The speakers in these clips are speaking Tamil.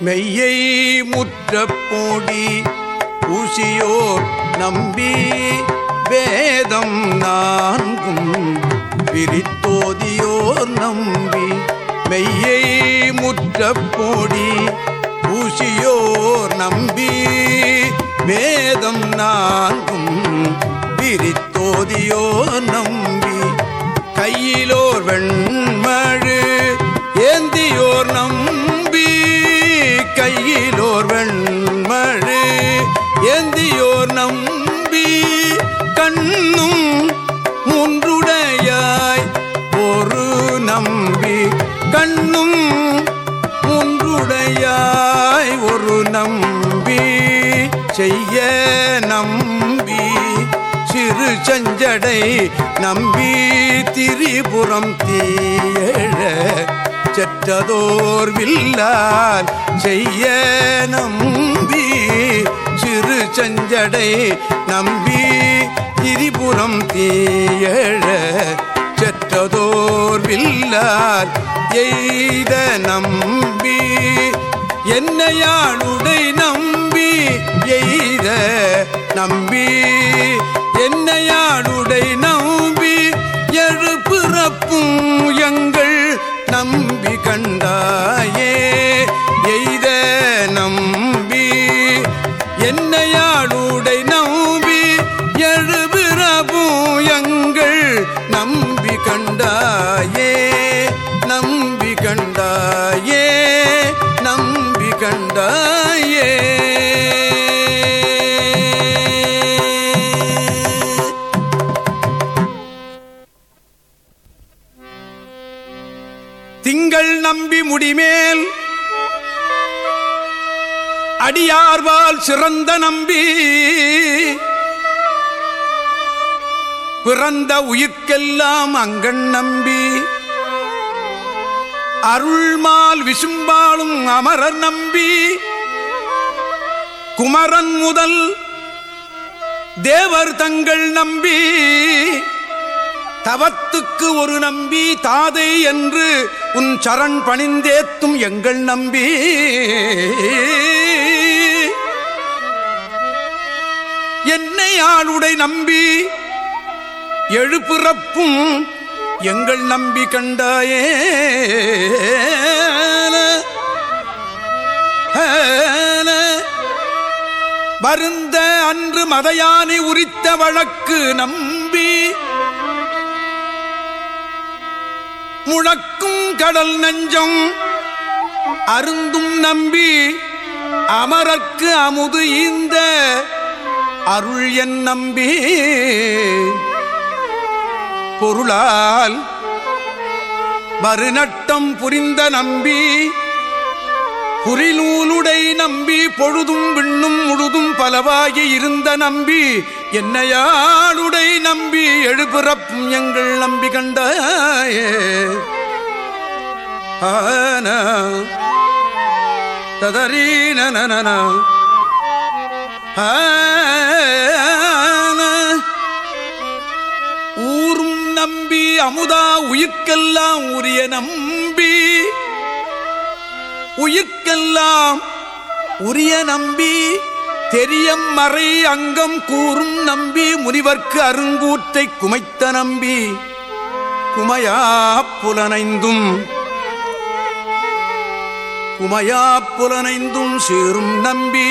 மெய்யை முற்ற போடி ஊசியோர் நம்பி வேதம் நான்கும் விரித்தோதியோர் நம்பி மெய்யை முற்ற போடி ஊசியோர் நம்பி வேதம் நான்கும் விரித்தோதியோர் நம்பி கையிலோர் வெண் செய்ய நம்பி சிறு சஞ்சடை நம்பி திரிபுரம் தீயழ செற்றதோர் வில்லால் செய்ய நம்பி சிறு சஞ்சடை நம்பி திரிபுரம் தீயழ செற்றதோர் வில்லால் எய்த நம்பி என்னையாளுடை நம்பி நம்பி என்னையாளுடை திங்கள் நம்பி முடிமேல். அடியார்வால் சிறந்த நம்பி. பிறந்த உயிர்க்கெல்லாம் அங்கண் நம்பி. அருள்மால் விசும்பாலும் அமரர் நம்பி. குமரன் முதல் தேவர் தங்கள் நம்பி. தவத்துக்கு ஒரு நம்பி தாதை என்று உன் சரண் பணிந்தேத்தும் எங்கள் நம்பி. என்னை ஆளுடை நம்பி எழுப்பிறப்பும் எங்கள் நம்பி கண்டாயே. வருந்த அன்று மதையானை உரித்த வழக்கு நம் முழக்கும் கடல் நஞ்சம். அருந்தும் நம்பி அமரர்க்கு அமுது ஈந்த அருள் என் நம்பி. பொருளால் மறுநட்டம் புரிந்த நம்பி குறிநூலுடை நம்பி பொழுதும் விண்ணும் முழுதும் பலவாகி இருந்த நம்பி என்னையாளுடை நம்பி எழுபிறப்பும் எங்கள் நம்பி கண்டாயே. ஆன ததரீன ஊரும் நம்பி அமுதா உயிர்க்கெல்லாம் உரிய நம்பி உயிர்க்கெல்லாம் உரிய நம்பி தெரியம் மறை அங்கம் கூறும் நம்பி முனிவர்க்கு அருங்கூற்றை குமைத்த நம்பி குமையா புலனைந்தும் குமையா புலனைந்தும் சேரும் நம்பி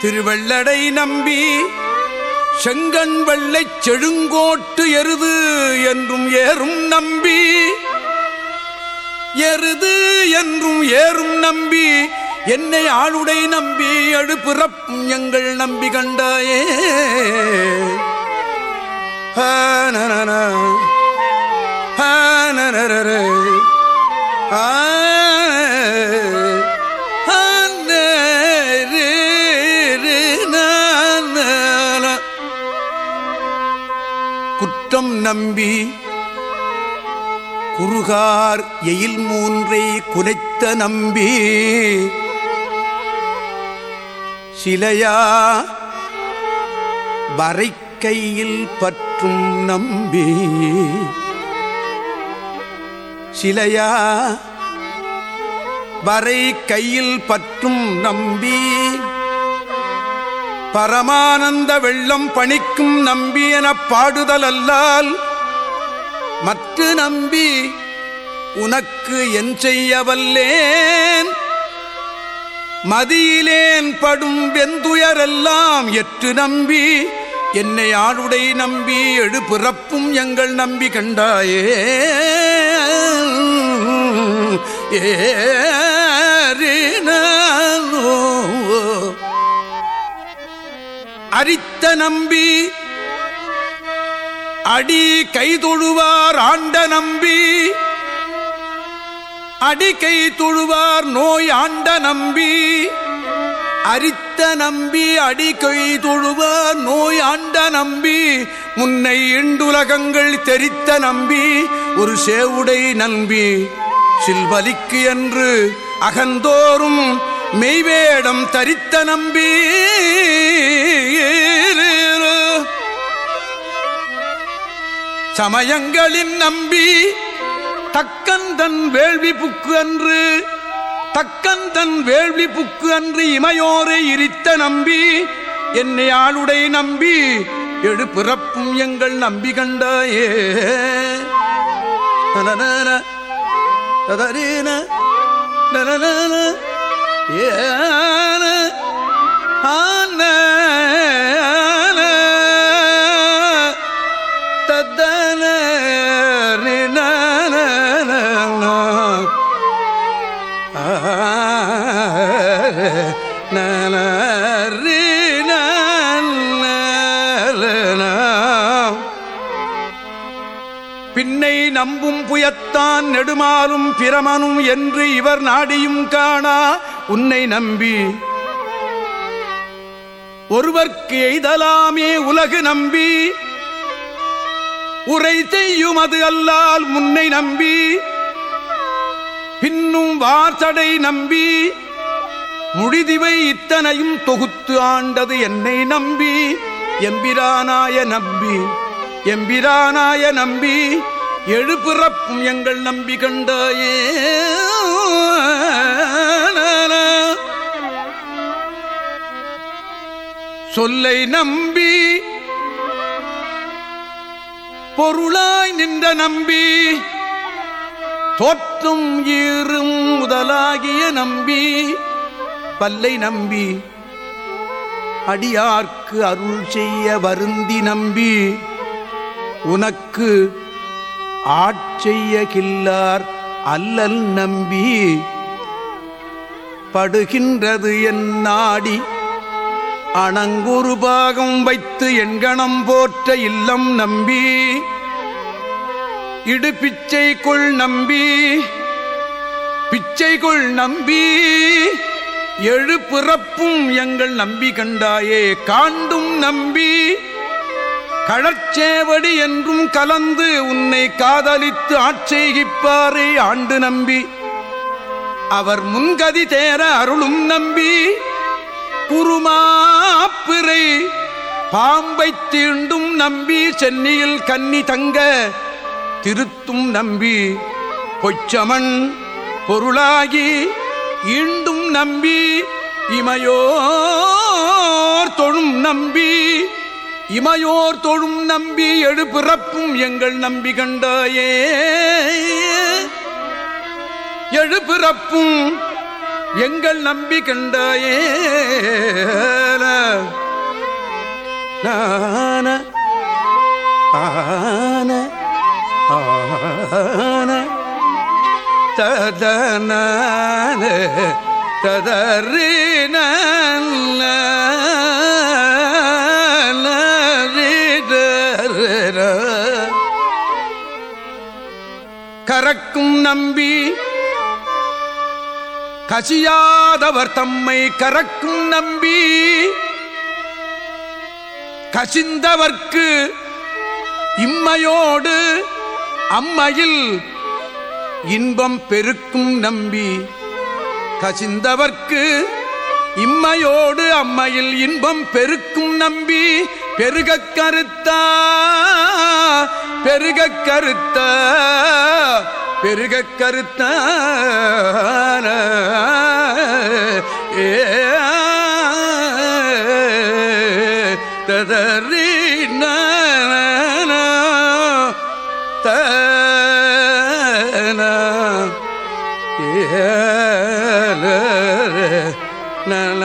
திருவள்ளடை நம்பி செங்கண் வெள்ளைச் செழுங்கோட்டு எருது என்றும் ஏறும் நம்பி எருது என்றும் ஏறும் நம்பி என்னை ஆளுடை நம்பி எழுப்புறப்பும் எங்கள் நம்பி கண்டாயே. குற்றம் நம்பி குறுகார் எயில் மூன்றை குலைத்த நம்பி. சிலையா வரைக்கையில் பற்றும் நம்பி. சிலையா வரை கையில் பற்றும் நம்பி. பரமானந்த வெள்ளம் பணிக்கும் நம்பி எனப் பாடுதல் அல்லால் மற்ற நம்பி உனக்கு என் செய்யவல்லேன் மதியிலேன் படும் வெந்துயரெல்லாம் எற்று நம்பி என்னை ஆளுடை நம்பி எழு பிறப்பும் எங்கள் நம்பி கண்டாயே. ஏறினோ அரித்த நம்பி அடி கைதொழுவார் ஆண்ட நம்பி. அடி கை தொழுவார் நோய் ஆண்ட நம்பி. அரித்த நம்பி அடி கை தொழுவார் நோய் ஆண்ட நம்பி. முன்னை இண்டுலகங்கள் தெரித்த நம்பி ஒரு சேவுடை நம்பி. சில்வலிக்கு என்று அகந்தோறும் மெய்வேடம் தரித்த நம்பி. சமயங்களின் நம்பி தக்கந்தன் வேள்வி புக்கு அன்று தக்கந்தன் வேள்வி புக்கு அன்று இமையோரை இரித்த நம்பி என்னை ஆளுடை நம்பி எழு பிறப்பும் எங்கள் நம்பி கண்டாயே நனநன, ததரீன, ஏன, ஆன, நம்பும் புயத்தான் நெடுமாறும் பிரமனும் என்று இவர் நாடியும் காணா. உன்னை நம்பி ஒருவர்க்கு எய்தலாமே உலகு நம்பி. உரை செய்யும் அது அல்லால் முன்னை நம்பி. பின்னும் வார்த்தடை நம்பி. முடிதிவை இத்தனையும் தொகுத்து ஆண்டது என்னை நம்பி. எம்பிரானாய நம்பி எம்பிரானாய நம்பி. எழுபிறப்பும் எங்கள் நம்பி கண்டாயே. சொல்லை நம்பி பொருளாய் நின்ற நம்பி தோற்றும் ஈரும் முதலாகிய நம்பி பல்லை நம்பி அடியார்க்கு அருள் செய்ய வருந்தி நம்பி உனக்கு ஆட்செய்ய கில்லார் அல்லல் நம்பி படுகின்றது என் நாடி. அணங்குரு பாகம் வைத்து எண்கணம் போற்ற இல்லம் நம்பி. இடு பிச்சைக்குள் நம்பி. பிச்சைக்குள் நம்பி. எழு பிறப்பும் எங்கள் நம்பி கண்டாயே காண்டும் நம்பி. கழற்சேவடி என்றும் கலந்து உன்னை காதலித்து ஆட்சேகிப்பாரே ஆண்டு நம்பி. அவர் முன்கதி தேர அருளும் நம்பி. குருமாப்பிறை பாம்பை தீண்டும் நம்பி. சென்னையில் கன்னி தங்க திருத்தும் நம்பி. பொச்சமன் பொருளாகி ஈண்டும் நம்பி. இமையோர் தொழும் நம்பி. இமையோர் தொழும் நம்பி எழுபிறப்பும் எங்கள் நம்பி கண்டாயே. எழுபிறப்பும் எங்கள் நம்பி கண்டாயே. நான ஆன ஆன. ததன ததறி கரக்கும் நம்பி கசியாதவர் தம்மை கரக்கும் நம்பி கசிந்தவர்க்கு இம்மையோடு அம்மையில் இன்பம் பெருக்கும் நம்பி கசிந்தவர்க்கு இம்மையோடு அம்மையில் இன்பம் பெருக்கும் நம்பி பெருகக் கருத்தா பெருகக் கருத்தா. பெருக கருத்த ஏதறி தன ஏ நல